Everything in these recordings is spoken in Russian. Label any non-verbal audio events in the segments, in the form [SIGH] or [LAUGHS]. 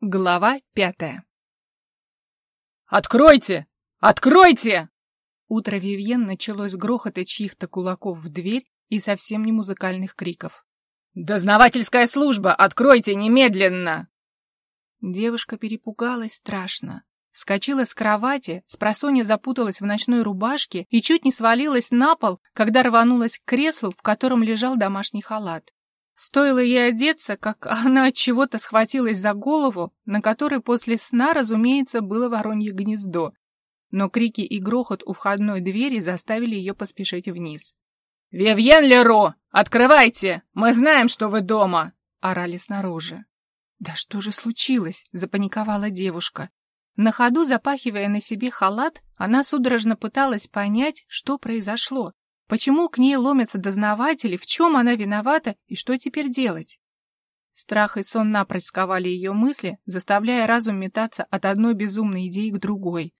Глава пятая. «Откройте! Откройте!» Утро Вивьен началось грохота чьих-то кулаков в дверь и совсем не музыкальных криков. «Дознавательская служба! Откройте немедленно!» Девушка перепугалась страшно. Вскочила с кровати, спросонья запуталась в ночной рубашке и чуть не свалилась на пол, когда рванулась к креслу, в котором лежал домашний халат. Стоило ей одеться, как [LAUGHS] она от чего-то схватилась за голову, на которой после сна, разумеется, было воронье гнездо. Но крики и грохот у входной двери заставили ее поспешить вниз. «Вивьен Леро, открывайте! Мы знаем, что вы дома!» — орали снаружи. «Да что же случилось?» — запаниковала девушка. На ходу, запахивая на себе халат, она судорожно пыталась понять, что произошло. Почему к ней ломятся дознаватели, в чем она виновата и что теперь делать? Страх и сон напрочь сковали ее мысли, заставляя разум метаться от одной безумной идеи к другой.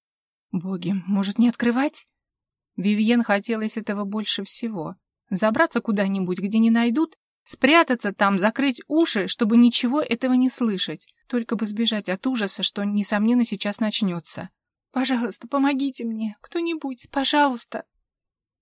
Боги, может, не открывать? Вивьен хотелось этого больше всего. Забраться куда-нибудь, где не найдут, спрятаться там, закрыть уши, чтобы ничего этого не слышать, только бы сбежать от ужаса, что, несомненно, сейчас начнется. «Пожалуйста, помогите мне, кто-нибудь, пожалуйста!»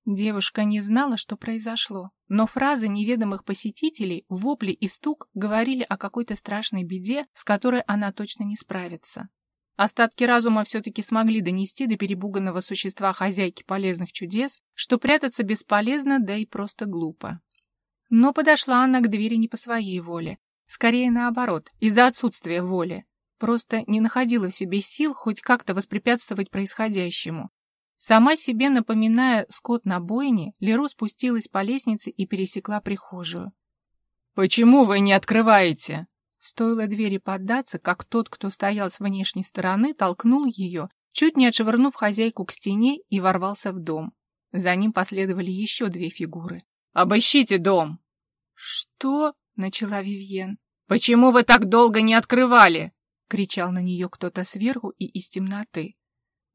Девушка не знала, что произошло, но фразы неведомых посетителей, вопли и стук говорили о какой-то страшной беде, с которой она точно не справится. Остатки разума все-таки смогли донести до перебуганного существа хозяйки полезных чудес, что прятаться бесполезно, да и просто глупо. Но подошла она к двери не по своей воле. Скорее наоборот, из-за отсутствия воли. Просто не находила в себе сил хоть как-то воспрепятствовать происходящему. Сама себе напоминая скот на бойне, Леру спустилась по лестнице и пересекла прихожую. «Почему вы не открываете?» Стоило двери поддаться, как тот, кто стоял с внешней стороны, толкнул ее, чуть не отшвырнув хозяйку к стене и ворвался в дом. За ним последовали еще две фигуры. «Обыщите дом!» «Что?» — начала Вивьен. «Почему вы так долго не открывали?» — кричал на нее кто-то сверху и из темноты.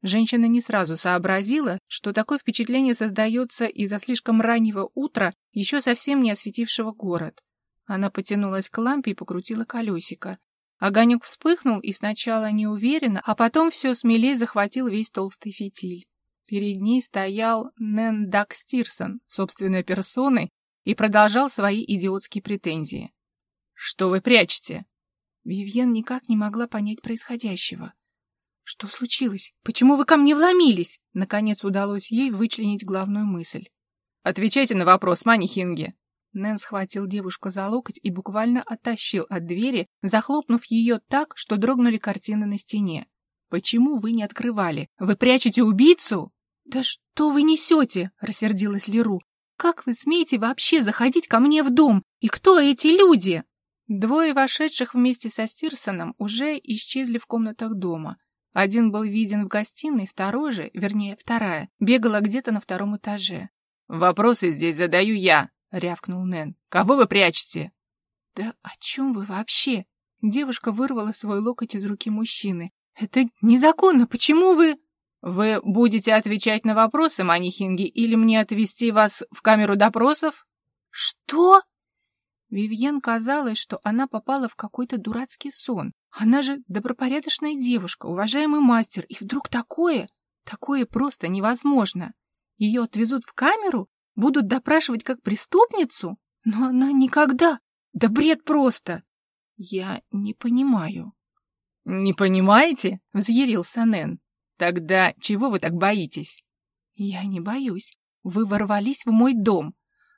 Женщина не сразу сообразила, что такое впечатление создается из-за слишком раннего утра, еще совсем не осветившего город. Она потянулась к лампе и покрутила колесико. Огонек вспыхнул и сначала неуверенно, а потом все смелее захватил весь толстый фитиль. Перед ней стоял Нэн Дак Стирсон, собственной персоной, и продолжал свои идиотские претензии. «Что вы прячете?» Вивьен никак не могла понять происходящего. «Что случилось? Почему вы ко мне вломились?» Наконец удалось ей вычленить главную мысль. «Отвечайте на вопрос, Мани Хинге!» Нэн схватил девушку за локоть и буквально оттащил от двери, захлопнув ее так, что дрогнули картины на стене. «Почему вы не открывали? Вы прячете убийцу?» «Да что вы несете?» — рассердилась Леру. «Как вы смеете вообще заходить ко мне в дом? И кто эти люди?» Двое вошедших вместе со Стирсоном уже исчезли в комнатах дома. Один был виден в гостиной, второй же, вернее, вторая, бегала где-то на втором этаже. «Вопросы здесь задаю я», — рявкнул Нэн. «Кого вы прячете?» «Да о чем вы вообще?» Девушка вырвала свой локоть из руки мужчины. «Это незаконно! Почему вы...» «Вы будете отвечать на вопросы, манихинги, или мне отвезти вас в камеру допросов?» «Что?» Вивьен казалось, что она попала в какой-то дурацкий сон. Она же добропорядочная девушка, уважаемый мастер, и вдруг такое? Такое просто невозможно. Ее отвезут в камеру, будут допрашивать как преступницу? Но она никогда... Да бред просто! Я не понимаю. — Не понимаете? — взъярился Нэн. — Тогда чего вы так боитесь? — Я не боюсь. Вы ворвались в мой дом.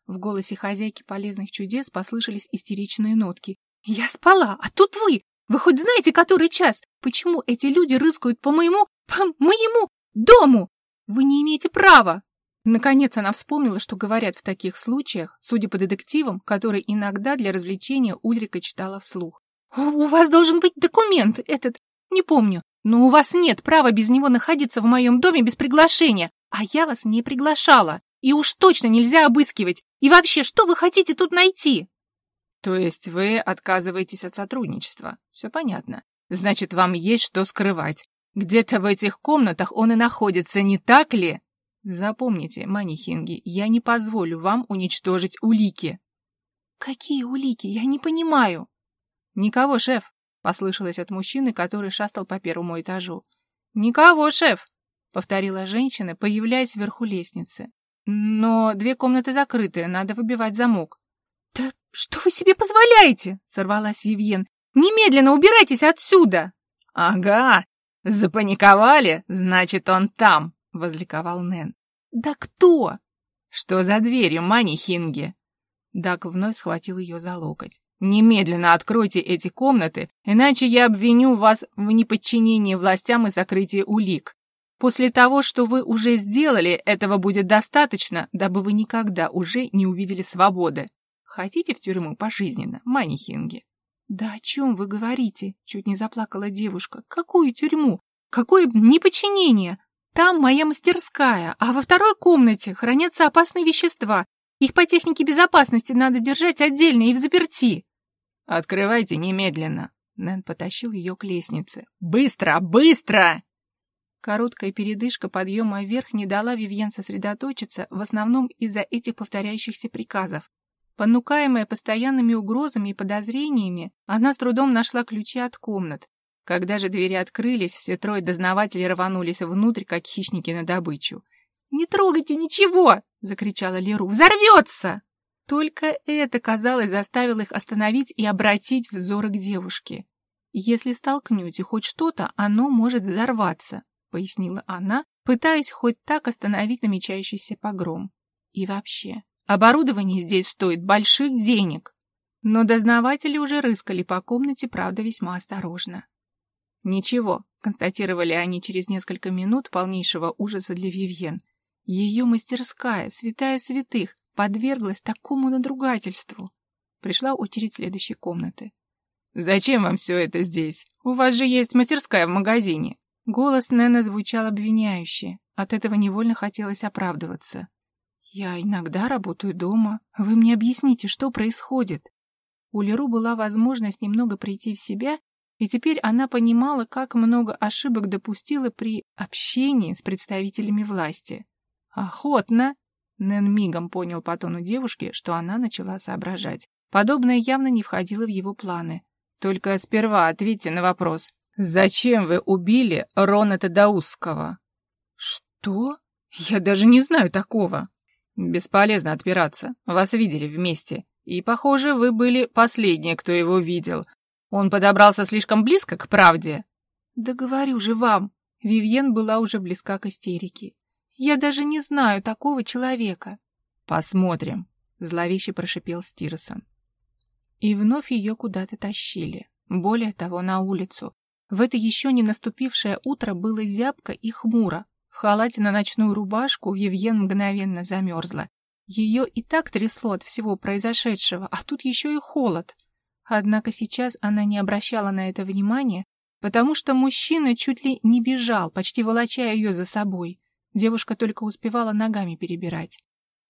В голосе хозяйки полезных чудес послышались истеричные нотки. «Я спала, а тут вы! Вы хоть знаете, который час? Почему эти люди рыскают по моему... по моему дому? Вы не имеете права!» Наконец она вспомнила, что говорят в таких случаях, судя по детективам, которые иногда для развлечения Ульрика читала вслух. «У вас должен быть документ, этот... не помню, но у вас нет права без него находиться в моем доме без приглашения, а я вас не приглашала, и уж точно нельзя обыскивать. И вообще, что вы хотите тут найти?» То есть вы отказываетесь от сотрудничества. Все понятно. Значит, вам есть что скрывать. Где-то в этих комнатах он и находится, не так ли? Запомните, манихинги, я не позволю вам уничтожить улики. Какие улики? Я не понимаю. Никого, шеф. послышалось от мужчины, который шастал по первому этажу. «Никого, шеф!» — повторила женщина, появляясь вверху лестницы. «Но две комнаты закрыты, надо выбивать замок». «Да что вы себе позволяете?» — сорвалась Вивьен. «Немедленно убирайтесь отсюда!» «Ага, запаниковали? Значит, он там!» — возликовал Нэн. «Да кто?» «Что за дверью, Мани Хинги?» Дак вновь схватил ее за локоть. «Немедленно откройте эти комнаты, иначе я обвиню вас в неподчинении властям и закрытии улик. После того, что вы уже сделали, этого будет достаточно, дабы вы никогда уже не увидели свободы. Хотите в тюрьму пожизненно, Мани Хинги?» «Да о чем вы говорите?» — чуть не заплакала девушка. «Какую тюрьму? Какое неподчинение? Там моя мастерская, а во второй комнате хранятся опасные вещества. Их по технике безопасности надо держать отдельно и в заперти». «Открывайте немедленно!» Нэн потащил ее к лестнице. «Быстро! Быстро!» Короткая передышка подъема вверх не дала Вивьен сосредоточиться, в основном из-за этих повторяющихся приказов. Понукаемая постоянными угрозами и подозрениями, она с трудом нашла ключи от комнат. Когда же двери открылись, все трое дознавателей рванулись внутрь, как хищники на добычу. «Не трогайте ничего!» — закричала Леру. «Взорвется!» Только это, казалось, заставило их остановить и обратить взоры к девушке. «Если столкнете хоть что-то, оно может взорваться», — пояснила она, пытаясь хоть так остановить намечающийся погром. «И вообще, Оборудование здесь стоит больших денег. Но дознаватели уже рыскали по комнате, правда, весьма осторожно. Ничего, констатировали они через несколько минут полнейшего ужаса для Вивьен. Ее мастерская, святая святых, подверглась такому надругательству. Пришла очередь следующей комнаты. «Зачем вам все это здесь? У вас же есть мастерская в магазине!» Голос Нэна звучал обвиняюще. От этого невольно хотелось оправдываться. «Я иногда работаю дома. Вы мне объясните, что происходит?» У Леру была возможность немного прийти в себя, и теперь она понимала, как много ошибок допустила при общении с представителями власти. «Охотно!» Нэн мигом понял по тону девушки, что она начала соображать. Подобное явно не входило в его планы. «Только сперва ответьте на вопрос. Зачем вы убили Ронета Даусского?» «Что? Я даже не знаю такого!» Бесполезно отпираться. Вас видели вместе. И, похоже, вы были последние, кто его видел. Он подобрался слишком близко к правде. Да говорю же вам. Вивьен была уже близка к истерике. Я даже не знаю такого человека. Посмотрим, зловеще прошипел Стирсон. И вновь ее куда-то тащили. Более того, на улицу. В это еще не наступившее утро было зябко и хмуро. В халате на ночную рубашку Евген мгновенно замерзла. Ее и так трясло от всего произошедшего, а тут еще и холод. Однако сейчас она не обращала на это внимания, потому что мужчина чуть ли не бежал, почти волоча ее за собой. Девушка только успевала ногами перебирать.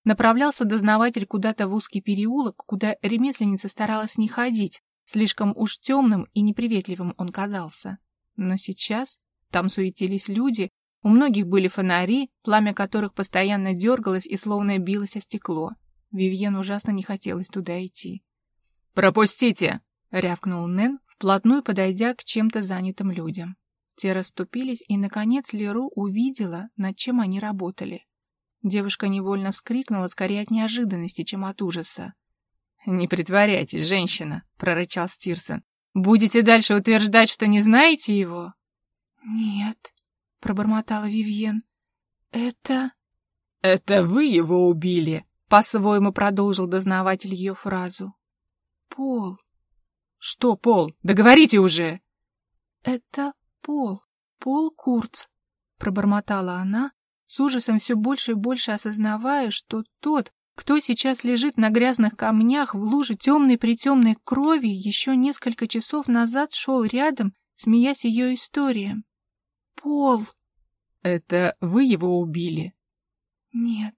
Направлялся дознаватель куда-то в узкий переулок, куда ремесленница старалась не ходить, слишком уж темным и неприветливым он казался. Но сейчас там суетились люди, у многих были фонари, пламя которых постоянно дергалось и словно билось о стекло. Вивьен ужасно не хотелось туда идти. «Пропустите!» — рявкнул Нэн, вплотную подойдя к чем-то занятым людям. Те расступились, и, наконец, Леру увидела, над чем они работали. Девушка невольно вскрикнула, скорее от неожиданности, чем от ужаса. «Не притворяйтесь, женщина!» — прорычал Стирсон. «Будете дальше утверждать, что не знаете его?» «Нет», пробормотала Вивьен. «Это...» «Это вы его убили!» — по-своему продолжил дознаватель ее фразу. «Пол». «Что Пол? Договорите уже!» «Это Пол. Пол Курц», — пробормотала она, с ужасом все больше и больше осознавая, что тот, кто сейчас лежит на грязных камнях в луже темной-притемной крови, еще несколько часов назад шел рядом, смеясь ее историям. Пол. Это вы его убили? Нет,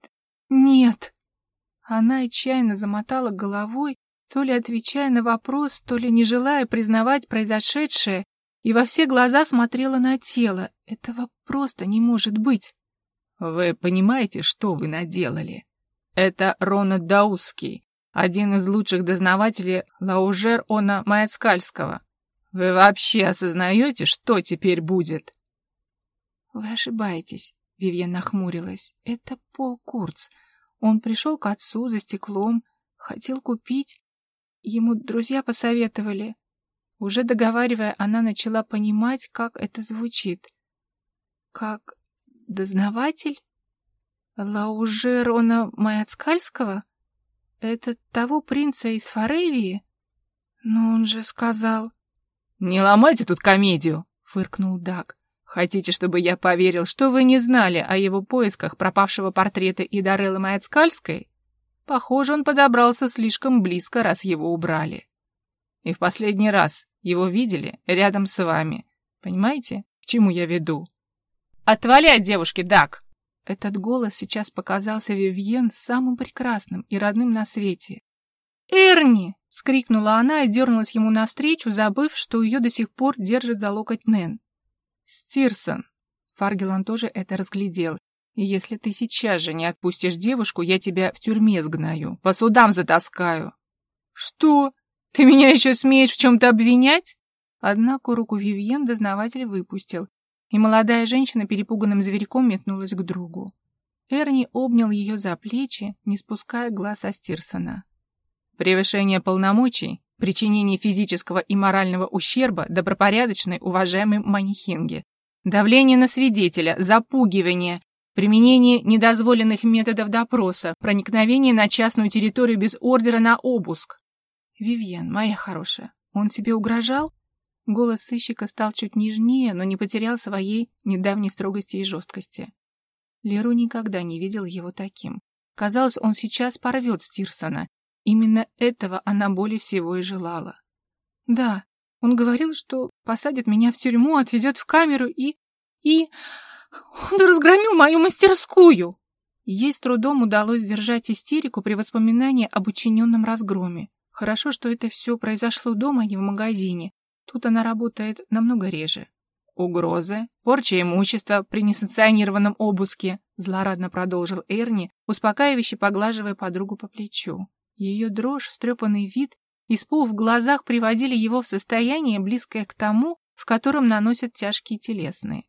нет. Она отчаянно замотала головой, то ли отвечая на вопрос, то ли не желая признавать произошедшее, и во все глаза смотрела на тело. Этого просто не может быть. Вы понимаете, что вы наделали? Это Ронald Даусский, один из лучших дознавателей Лаужер-Она Маяцкальского. Вы вообще осознаете, что теперь будет? Вы ошибаетесь, Вивьен нахмурилась. Это Пол Курц. Он пришел к отцу за стеклом, хотел купить. Ему друзья посоветовали. Уже договаривая, она начала понимать, как это звучит. Как дознаватель? Лаужерона Маяцкальского? Это того принца из Форевии? Но он же сказал... — Не ломайте тут комедию, — фыркнул Даг. Хотите, чтобы я поверил, что вы не знали о его поисках пропавшего портрета Идареллы Маяцкальской? Похоже, он подобрался слишком близко, раз его убрали. И в последний раз его видели рядом с вами. Понимаете, к чему я веду? Отвали от девушки, Дак! Этот голос сейчас показался Вивьен самым прекрасным и родным на свете. «Эрни!» — вскрикнула она и дернулась ему навстречу, забыв, что ее до сих пор держит за локоть Нэн. «Стирсон!» Фаргелан тоже это разглядел. «И если ты сейчас же не отпустишь девушку, я тебя в тюрьме сгною, по судам затаскаю». «Что? Ты меня еще смеешь в чем-то обвинять?» Однако руку Вивьен дознаватель выпустил, и молодая женщина перепуганным зверьком метнулась к другу. Эрни обнял ее за плечи, не спуская глаз со Стирсона. «Превышение полномочий причинение физического и морального ущерба добропорядочной, уважаемой Манихинге, давление на свидетеля, запугивание, применение недозволенных методов допроса, проникновение на частную территорию без ордера на обыск. «Вивьен, моя хорошая, он тебе угрожал?» Голос сыщика стал чуть нежнее, но не потерял своей недавней строгости и жесткости. Леру никогда не видел его таким. Казалось, он сейчас порвет Стирсона, Именно этого она более всего и желала. Да, он говорил, что посадит меня в тюрьму, отвезет в камеру и... и... Он разгромил мою мастерскую! Ей с трудом удалось сдержать истерику при воспоминании об учиненном разгроме. Хорошо, что это все произошло дома, а не в магазине. Тут она работает намного реже. «Угрозы, порча имущества при несанкционированном обыске», злорадно продолжил Эрни, успокаивающе поглаживая подругу по плечу. Ее дрожь, встрепанный вид, испуг в глазах приводили его в состояние, близкое к тому, в котором наносят тяжкие телесные.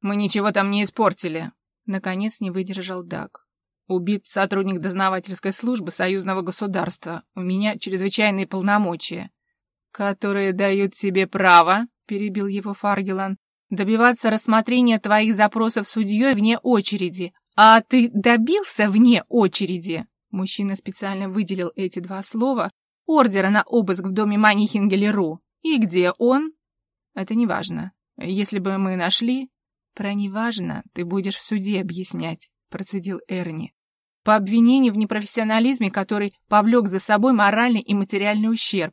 «Мы ничего там не испортили», — наконец не выдержал Даг. «Убит сотрудник дознавательской службы союзного государства. У меня чрезвычайные полномочия». «Которые дают тебе право», — перебил его Фаргелан, «добиваться рассмотрения твоих запросов судьей вне очереди. А ты добился вне очереди?» Мужчина специально выделил эти два слова. Ордера на обыск в доме Мани Хингелеру. И где он? Это не важно. Если бы мы нашли... Про неважно ты будешь в суде объяснять, процедил Эрни. По обвинению в непрофессионализме, который повлек за собой моральный и материальный ущерб.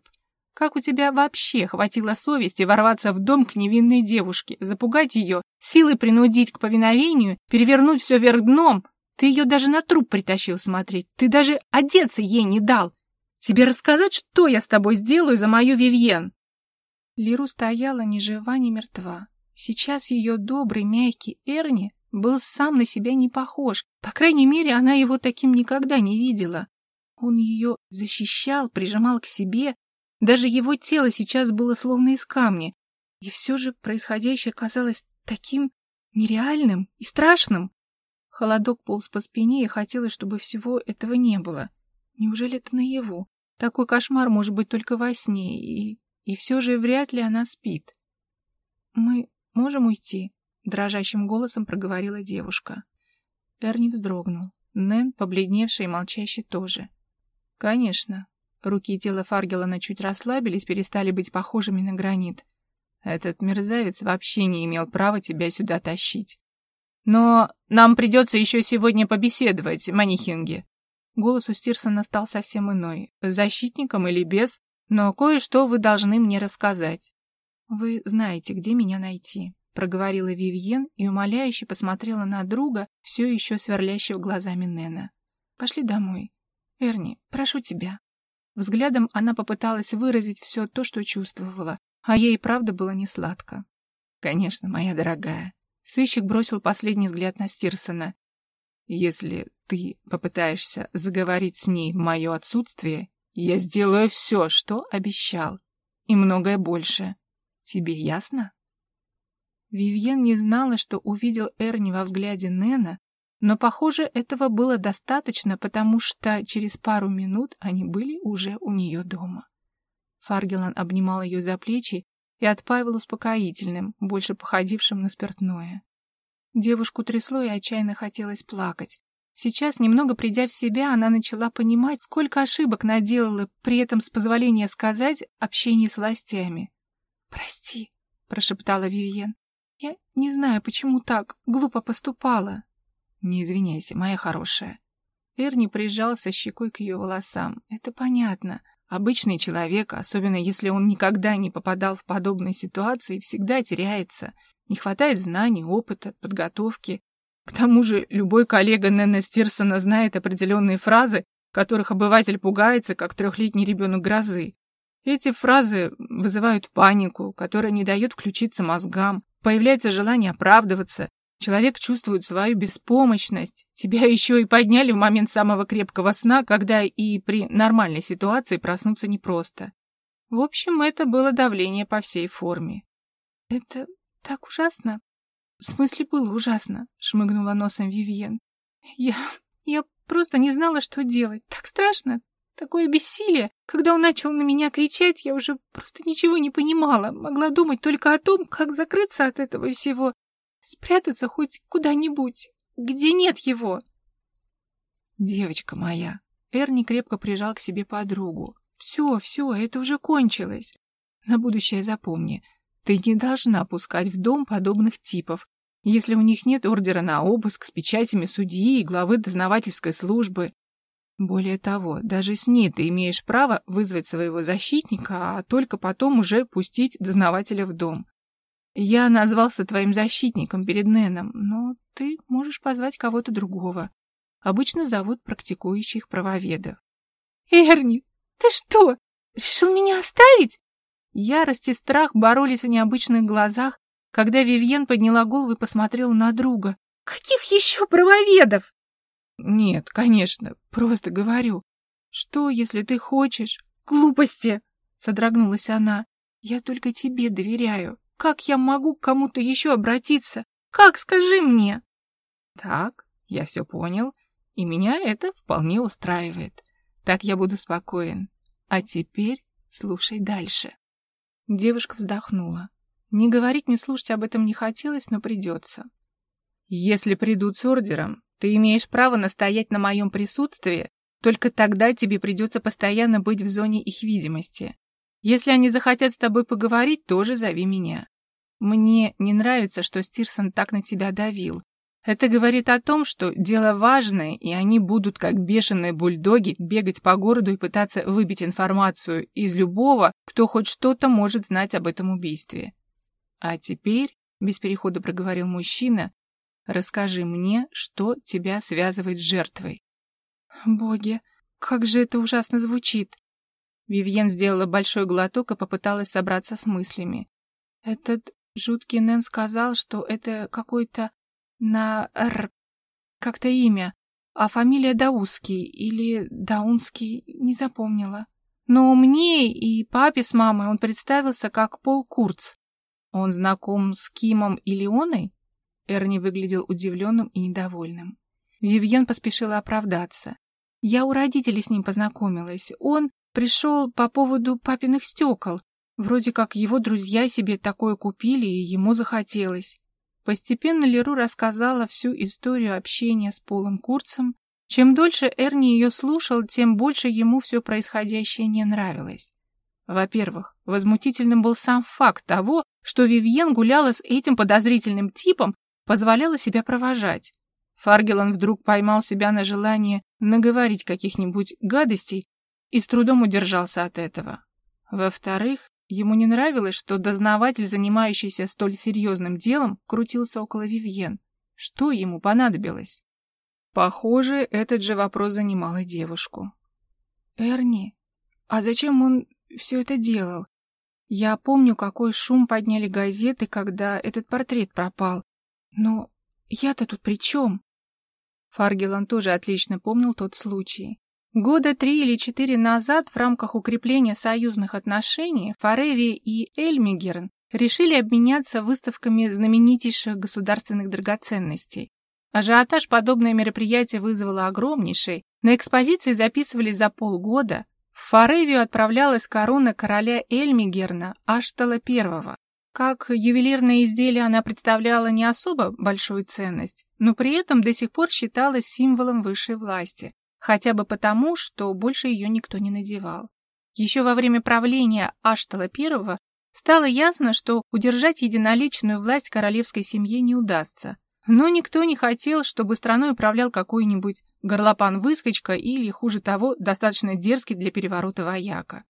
Как у тебя вообще хватило совести ворваться в дом к невинной девушке, запугать ее, силой принудить к повиновению, перевернуть все вверх дном, ты ее даже на труп притащил смотреть. Ты даже одеться ей не дал. Тебе рассказать, что я с тобой сделаю за мою Вивьен?» Лиру стояла ни жива, ни мертва. Сейчас ее добрый, мягкий Эрни был сам на себя не похож. По крайней мере, она его таким никогда не видела. Он ее защищал, прижимал к себе. Даже его тело сейчас было словно из камня. И все же происходящее казалось таким нереальным и страшным. Холодок полз по спине, и хотелось, чтобы всего этого не было. Неужели это наяву? Такой кошмар может быть только во сне, и... и все же вряд ли она спит. «Мы можем уйти?» — дрожащим голосом проговорила девушка. Эрни вздрогнул. Нэн, побледневший и молчащий, тоже. «Конечно». Руки и тело Фаргелана чуть расслабились, перестали быть похожими на гранит. Этот мерзавец вообще не имел права тебя сюда тащить. Но нам придется еще сегодня побеседовать, Манихинги. Голос у Стирсона стал совсем иной. Защитником или без, но кое-что вы должны мне рассказать. Вы знаете, где меня найти, проговорила Вивьен и умоляюще посмотрела на друга, все еще сверлящего глазами Нена. Пошли домой. Эрни, прошу тебя. Взглядом она попыталась выразить все то, что чувствовала, а ей правда было не сладко. Конечно, моя дорогая, Сыщик бросил последний взгляд на Стирсона. «Если ты попытаешься заговорить с ней в мое отсутствие, я сделаю все, что обещал, и многое больше». Тебе ясно? Вивьен не знала, что увидел Эрни во взгляде Нена, но, похоже, этого было достаточно, потому что через пару минут они были уже у нее дома. Фаргелан обнимал ее за плечи и отпаивал успокоительным, больше походившим на спиртное. Девушку трясло и отчаянно хотелось плакать. Сейчас, немного придя в себя, она начала понимать, сколько ошибок наделала, при этом, с позволения сказать, общение с властями. «Прости», — прошептала Вивьен. «Я не знаю, почему так глупо поступала». «Не извиняйся, моя хорошая». Эрни прижался щекой к ее волосам. «Это понятно. Обычный человек, особенно если он никогда не попадал в подобные ситуации, всегда теряется. Не хватает знаний, опыта, подготовки. К тому же любой коллега Нэнна Стирсона знает определенные фразы, которых обыватель пугается, как трехлетний ребенок грозы. Эти фразы вызывают панику, которая не дает включиться мозгам. Появляется желание оправдываться, Человек чувствует свою беспомощность. Тебя еще и подняли в момент самого крепкого сна, когда и при нормальной ситуации проснуться непросто. В общем, это было давление по всей форме. «Это так ужасно?» «В смысле, было ужасно», — шмыгнула носом Вивьен. «Я... я просто не знала, что делать. Так страшно, такое бессилие. Когда он начал на меня кричать, я уже просто ничего не понимала. Могла думать только о том, как закрыться от этого всего. Спрятаться хоть куда-нибудь, где нет его. Девочка моя. Эрни крепко прижал к себе подругу. Все, все, это уже кончилось. На будущее запомни, ты не должна пускать в дом подобных типов, если у них нет ордера на обыск с печатями судьи и главы дознавательской службы. Более того, даже с ней ты имеешь право вызвать своего защитника, а только потом уже пустить дознавателя в дом. Я назвался твоим защитником перед Неном, но ты можешь позвать кого-то другого. Обычно зовут практикующих правоведов. Эрни, ты что, решил меня оставить? Ярость и страх боролись в необычных глазах, когда Вивьен подняла голову и посмотрела на друга. Каких еще правоведов? Нет, конечно, просто говорю. Что, если ты хочешь? Глупости! Содрогнулась она. Я только тебе доверяю. Как я могу к кому-то еще обратиться? Как, скажи мне? Так, я все понял, и меня это вполне устраивает. Так я буду спокоен. А теперь слушай дальше. Девушка вздохнула. Не говорить, не слушать об этом не хотелось, но придется. Если придут с ордером, ты имеешь право настоять на моем присутствии, только тогда тебе придется постоянно быть в зоне их видимости. Если они захотят с тобой поговорить, тоже зови меня. Мне не нравится, что Стирсон так на тебя давил. Это говорит о том, что дело важное, и они будут, как бешеные бульдоги, бегать по городу и пытаться выбить информацию из любого, кто хоть что-то может знать об этом убийстве. А теперь, без перехода проговорил мужчина, расскажи мне, что тебя связывает с жертвой. Боги, как же это ужасно звучит. Вивьен сделала большой глоток и попыталась собраться с мыслями. Этот Жуткий Нэн сказал, что это какой-то на «р» как-то имя, а фамилия Даузский или Даунский, не запомнила. Но мне и папе с мамой он представился как Пол Курц. Он знаком с Кимом и Леоной? Эрни выглядел удивленным и недовольным. Вивьен поспешила оправдаться. Я у родителей с ним познакомилась. Он пришел по поводу папиных стекол. Вроде как его друзья себе такое купили, и ему захотелось. Постепенно Леру рассказала всю историю общения с Полом Курцем. Чем дольше Эрни ее слушал, тем больше ему все происходящее не нравилось. Во-первых, возмутительным был сам факт того, что Вивьен гуляла с этим подозрительным типом, позволяла себя провожать. Фаргелан вдруг поймал себя на желание наговорить каких-нибудь гадостей и с трудом удержался от этого. Во-вторых, Ему не нравилось, что дознаватель, занимающийся столь серьезным делом, крутился около Вивьен. Что ему понадобилось? Похоже, этот же вопрос занимал и девушку. «Эрни, а зачем он все это делал? Я помню, какой шум подняли газеты, когда этот портрет пропал. Но я-то тут при чем?» Фаргелан тоже отлично помнил тот случай. Года три или четыре назад в рамках укрепления союзных отношений Фареви и Эльмигерн решили обменяться выставками знаменитейших государственных драгоценностей. Ажиотаж подобное мероприятие вызвало огромнейший. На экспозиции записывались за полгода. В Форевию отправлялась корона короля Эльмигерна Аштала I. Как ювелирное изделие она представляла не особо большую ценность, но при этом до сих пор считалась символом высшей власти, хотя бы потому, что больше ее никто не надевал. Еще во время правления Аштала I стало ясно, что удержать единоличную власть королевской семье не удастся. Но никто не хотел, чтобы страной управлял какой-нибудь горлопан-выскочка или, хуже того, достаточно дерзкий для переворота вояка.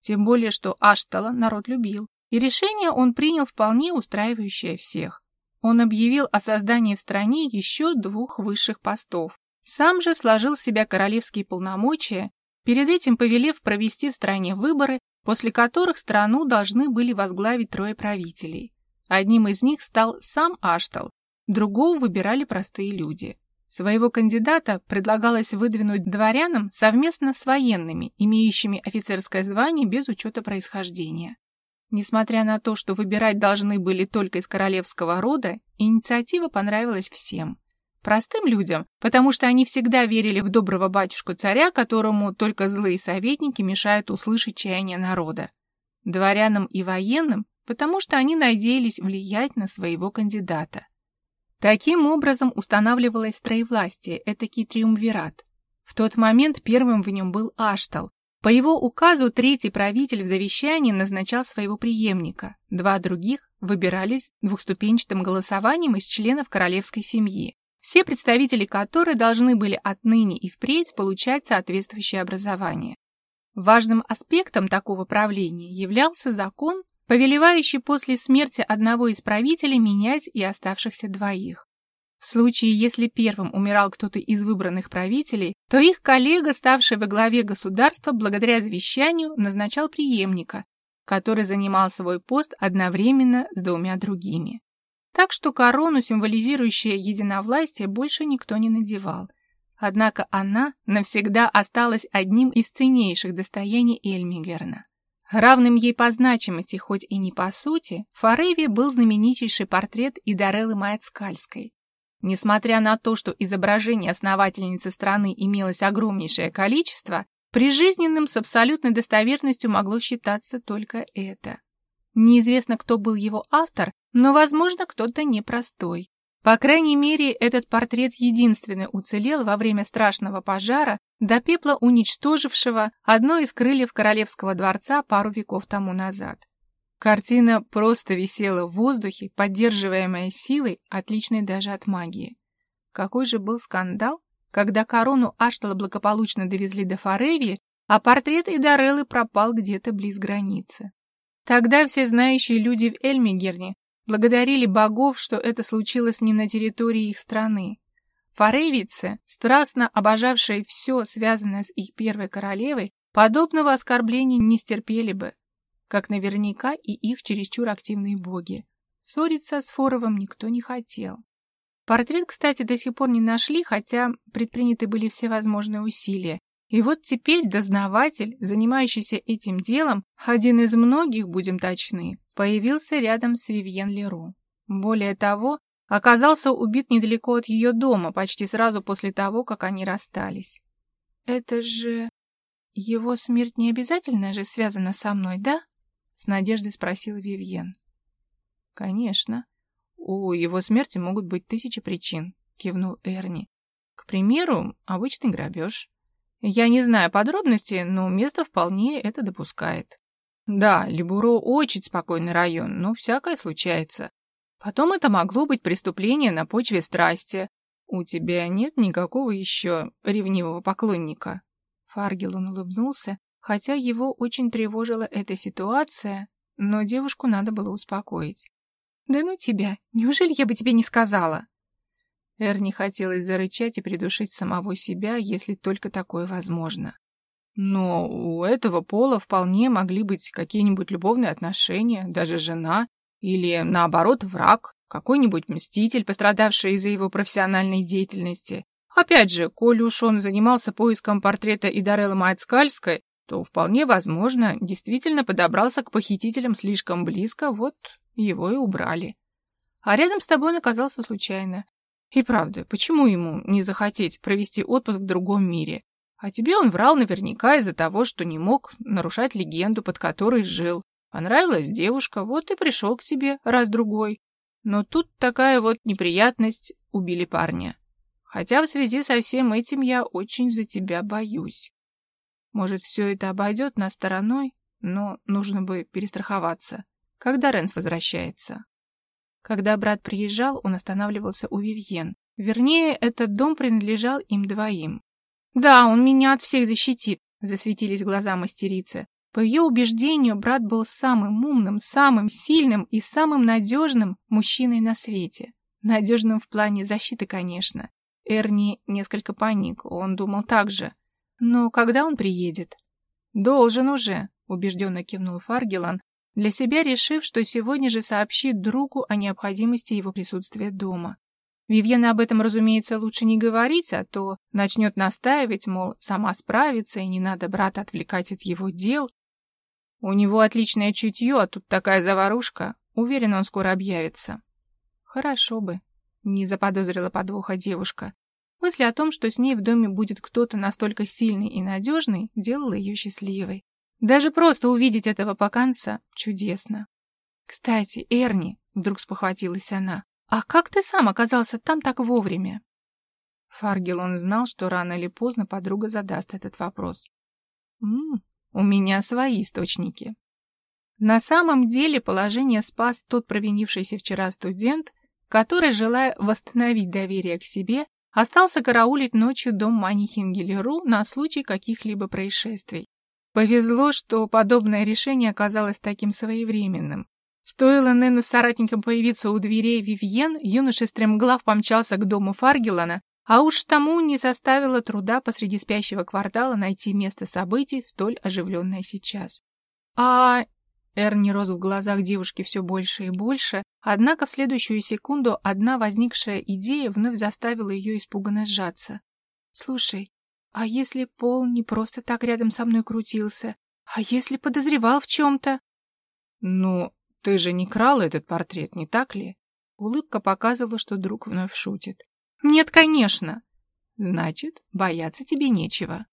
Тем более, что Аштала народ любил. И решение он принял вполне устраивающее всех. Он объявил о создании в стране еще двух высших постов. Сам же сложил себя королевские полномочия, перед этим повелев провести в стране выборы, после которых страну должны были возглавить трое правителей. Одним из них стал сам Аштал, другого выбирали простые люди. Своего кандидата предлагалось выдвинуть дворянам совместно с военными, имеющими офицерское звание без учета происхождения. Несмотря на то, что выбирать должны были только из королевского рода, инициатива понравилась всем. Простым людям, потому что они всегда верили в доброго батюшку-царя, которому только злые советники мешают услышать чаяние народа. Дворянам и военным, потому что они надеялись влиять на своего кандидата. Таким образом устанавливалось строевластие, этакий триумвират. В тот момент первым в нем был Аштал, по его указу третий правитель в завещании назначал своего преемника, два других выбирались двухступенчатым голосованием из членов королевской семьи, все представители которой должны были отныне и впредь получать соответствующее образование. Важным аспектом такого правления являлся закон, повелевающий после смерти одного из правителей менять и оставшихся двоих. В случае, если первым умирал кто-то из выбранных правителей, то их коллега, ставший во главе государства, благодаря завещанию, назначал преемника, который занимал свой пост одновременно с двумя другими. Так что корону, символизирующую единовластие, больше никто не надевал. Однако она навсегда осталась одним из ценнейших достояний Эльмигерна. Равным ей по значимости, хоть и не по сути, в был знаменитейший портрет Идареллы Маяцкальской. Несмотря на то, что изображений основательницы страны имелось огромнейшее количество, прижизненным с абсолютной достоверностью могло считаться только это. Неизвестно, кто был его автор, но, возможно, кто-то непростой. По крайней мере, этот портрет единственный уцелел во время страшного пожара, до пепла уничтожившего одно из крыльев королевского дворца пару веков тому назад. Картина просто висела в воздухе, поддерживаемая силой, отличной даже от магии. Какой же был скандал, когда корону Аштала благополучно довезли до Форевии, а портрет Идареллы пропал где-то близ границы. Тогда все знающие люди в Эльмигерне благодарили богов, что это случилось не на территории их страны. Форевицы, страстно обожавшие все, связанное с их первой королевой, подобного оскорбления не стерпели бы, как наверняка и их чересчур активные боги. Ссориться с Форовым никто не хотел. Портрет, кстати, до сих пор не нашли, хотя предприняты были все возможные усилия. И вот теперь дознаватель, занимающийся этим делом, один из многих, будем точны, появился рядом с Вивьен Леру. Более того, оказался убит недалеко от ее дома, почти сразу после того, как они расстались. Это же... Его смерть не обязательно же связана со мной, да? — с надеждой спросил Вивьен. «Конечно. У его смерти могут быть тысячи причин», — кивнул Эрни. «К примеру, обычный грабеж. Я не знаю подробностей, но место вполне это допускает. Да, Либуро очень спокойный район, но всякое случается. Потом это могло быть преступление на почве страсти. У тебя нет никакого еще ревнивого поклонника?» Фаргелон улыбнулся, Хотя его очень тревожила эта ситуация, но девушку надо было успокоить. «Да ну тебя! Неужели я бы тебе не сказала?» Эрни хотелось зарычать и придушить самого себя, если только такое возможно. Но у этого пола вполне могли быть какие-нибудь любовные отношения, даже жена, или, наоборот, враг, какой-нибудь мститель, пострадавший из-за его профессиональной деятельности. Опять же, коли уж он занимался поиском портрета Идареллы Майцкальской, то вполне возможно, действительно подобрался к похитителям слишком близко, вот его и убрали. А рядом с тобой он оказался случайно. И правда, почему ему не захотеть провести отпуск в другом мире? А тебе он врал наверняка из-за того, что не мог нарушать легенду, под которой жил. Понравилась девушка, вот и пришел к тебе раз-другой. Но тут такая вот неприятность, убили парня. Хотя в связи со всем этим я очень за тебя боюсь. Может, все это обойдет нас стороной, но нужно бы перестраховаться. Когда Ренс возвращается? Когда брат приезжал, он останавливался у Вивьен. Вернее, этот дом принадлежал им двоим. «Да, он меня от всех защитит», — засветились глаза мастерицы. По ее убеждению, брат был самым умным, самым сильным и самым надежным мужчиной на свете. Надежным в плане защиты, конечно. Эрни несколько паник, он думал так же. Но когда он приедет? Должен уже, убежденно кивнул Фаргелан, для себя решив, что сегодня же сообщит другу о необходимости его присутствия дома. Вивьена об этом, разумеется, лучше не говорить, а то начнет настаивать, мол, сама справится, и не надо брата отвлекать от его дел. У него отличное чутье, а тут такая заварушка. Уверен, он скоро объявится. Хорошо бы, не заподозрила подвоха девушка. Мысль о том, что с ней в доме будет кто-то настолько сильный и надежный, делала ее счастливой. Даже просто увидеть этого поканца чудесно. «Кстати, Эрни», — вдруг спохватилась она, «а как ты сам оказался там так вовремя?» Фаргелон знал, что рано или поздно подруга задаст этот вопрос. «М -м, у меня свои источники». На самом деле положение спас тот провинившийся вчера студент, который, желая восстановить доверие к себе, остался караулить ночью дом Мани Хингелеру на случай каких-либо происшествий. Повезло, что подобное решение оказалось таким своевременным. Стоило Нену с соратником появиться у дверей Вивьен, юноша стремглав помчался к дому Фаргелана, а уж тому не составило труда посреди спящего квартала найти место событий, столь оживленное сейчас. А... Эрни рос в глазах девушки все больше и больше, однако в следующую секунду одна возникшая идея вновь заставила ее испуганно сжаться. «Слушай, а если Пол не просто так рядом со мной крутился? А если подозревал в чем-то? Ну, ты же не крала этот портрет, не так ли? Улыбка показывала, что друг вновь шутит. Нет, конечно. Значит, бояться тебе нечего.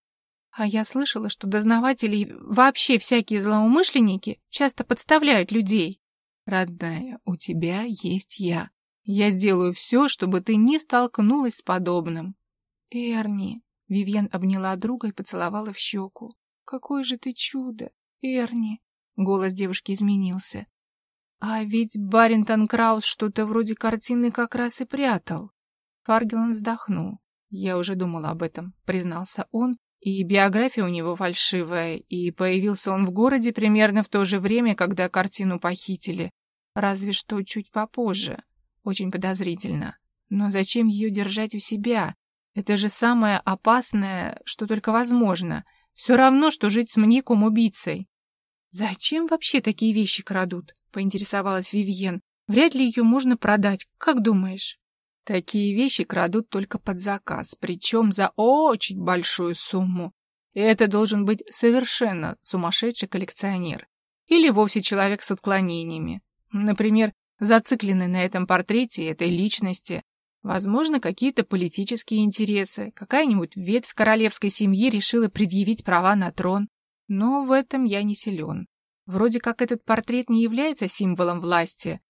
А я слышала, что дознаватели вообще всякие злоумышленники часто подставляют людей. Родная, у тебя есть я. Я сделаю все, чтобы ты не столкнулась с подобным. Эрни, Вивьен обняла друга и поцеловала в щеку. «Какое же ты чудо, Эрни!» Голос девушки изменился. «А ведь Баринтон Краус что-то вроде картины как раз и прятал». Фаргелан вздохнул. «Я уже думала об этом», — признался он. «И биография у него фальшивая, и появился он в городе примерно в то же время, когда картину похитили. Разве что чуть попозже. Очень подозрительно. Но зачем ее держать у себя? Это же самое опасное, что только возможно. Все равно, что жить с мником убийцей. «Зачем вообще такие вещи крадут?» — поинтересовалась Вивьен. «Вряд ли ее можно продать, как думаешь?» «Такие вещи крадут только под заказ, причем за очень большую сумму. И это должен быть совершенно сумасшедший коллекционер. Или вовсе человек с отклонениями. Например, зацикленный на этом портрете этой личности, Возможно, какие-то политические интересы, какая-нибудь ветвь королевской семьи решила предъявить права на трон. Но в этом я не силен. Вроде как этот портрет не является символом власти.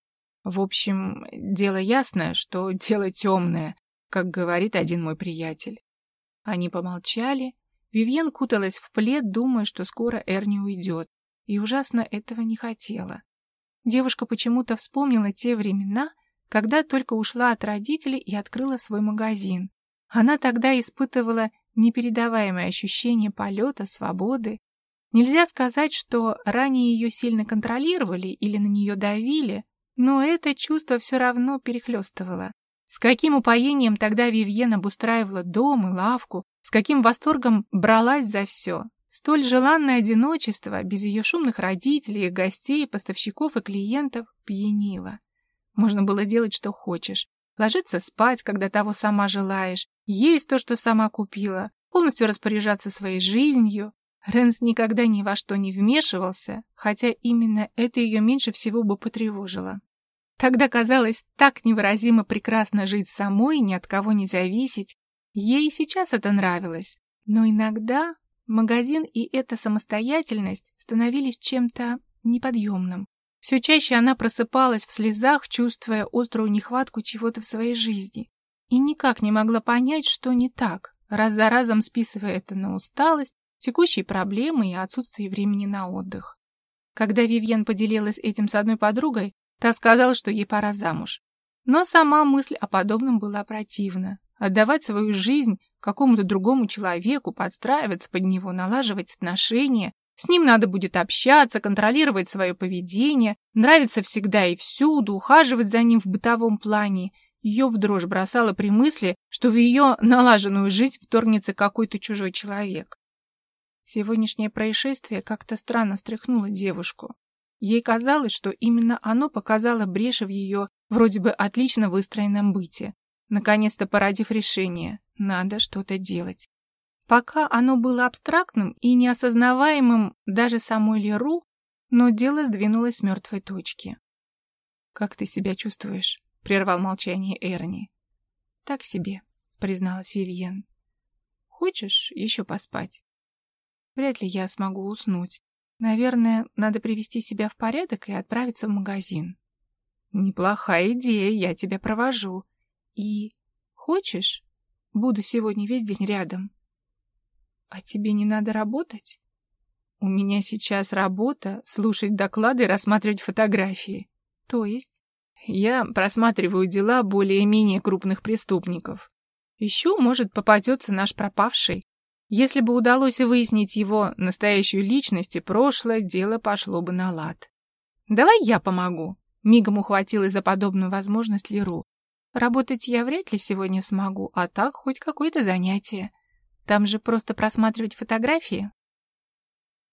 В общем, дело ясное, что [LAUGHS] дело темное, как говорит один мой приятель. Они помолчали. Вивьен куталась в плед, думая, что скоро Эрни уйдет, и ужасно этого не хотела. Девушка почему-то вспомнила те времена, когда только ушла от родителей и открыла свой магазин. Она тогда испытывала непередаваемое ощущение полета, свободы. Нельзя сказать, что ранее ее сильно контролировали или на нее давили, но это чувство все равно перехлестывало. С каким упоением тогда Вивьен обустраивала дом и лавку, с каким восторгом бралась за все. Столь желанное одиночество, без ее шумных родителей, гостей, поставщиков и клиентов, пьянило. Можно было делать, что хочешь. Ложиться спать, когда того сама желаешь, есть то, что сама купила, полностью распоряжаться своей жизнью. Ренс никогда ни во что не вмешивался, хотя именно это ее меньше всего бы потревожило. Тогда казалось так невыразимо прекрасно жить самой, ни от кого не зависеть. Ей сейчас это нравилось. Но иногда магазин и эта самостоятельность становились чем-то неподъемным. Все чаще она просыпалась в слезах, чувствуя острую нехватку чего-то в своей жизни. И никак не могла понять, что не так, раз за разом списывая это на усталость, текущие проблемы и отсутствие времени на отдых. Когда Вивьен поделилась этим с одной подругой, та сказала, что ей пора замуж. Но сама мысль о подобном была противна. Отдавать свою жизнь какому-то другому человеку, подстраиваться под него, налаживать отношения. С ним надо будет общаться, контролировать свое поведение, нравиться всегда и всюду, ухаживать за ним в бытовом плане. Ее в дрожь бросало при мысли, что в ее налаженную жизнь вторгнется какой-то чужой человек. Сегодняшнее происшествие как-то странно встряхнуло девушку. Ей казалось, что именно оно показало брешь в ее вроде бы отлично выстроенном быте, наконец-то породив решение надо что-то делать. Пока оно было абстрактным и неосознаваемым даже самой Леру, но дело сдвинулось с мертвой точки. «Как ты себя чувствуешь?» — прервал молчание Эрни. «Так себе», — призналась Вивьен. «Хочешь еще поспать?» «Вряд ли я смогу уснуть. Наверное, надо привести себя в порядок и отправиться в магазин». «Неплохая идея, я тебя провожу. И хочешь, Буду сегодня весь день рядом. А тебе не надо работать? У меня сейчас работа — слушать доклады и рассматривать фотографии. То есть? Я просматриваю дела более-менее крупных преступников. Еще, может, попадется наш пропавший. Если бы удалось выяснить его настоящую личность и прошлое, дело пошло бы на лад. Давай я помогу. Мигом ухватилась за подобную возможность Леру. Работать я вряд ли сегодня смогу, а так хоть какое-то занятие. Там же просто просматривать фотографии.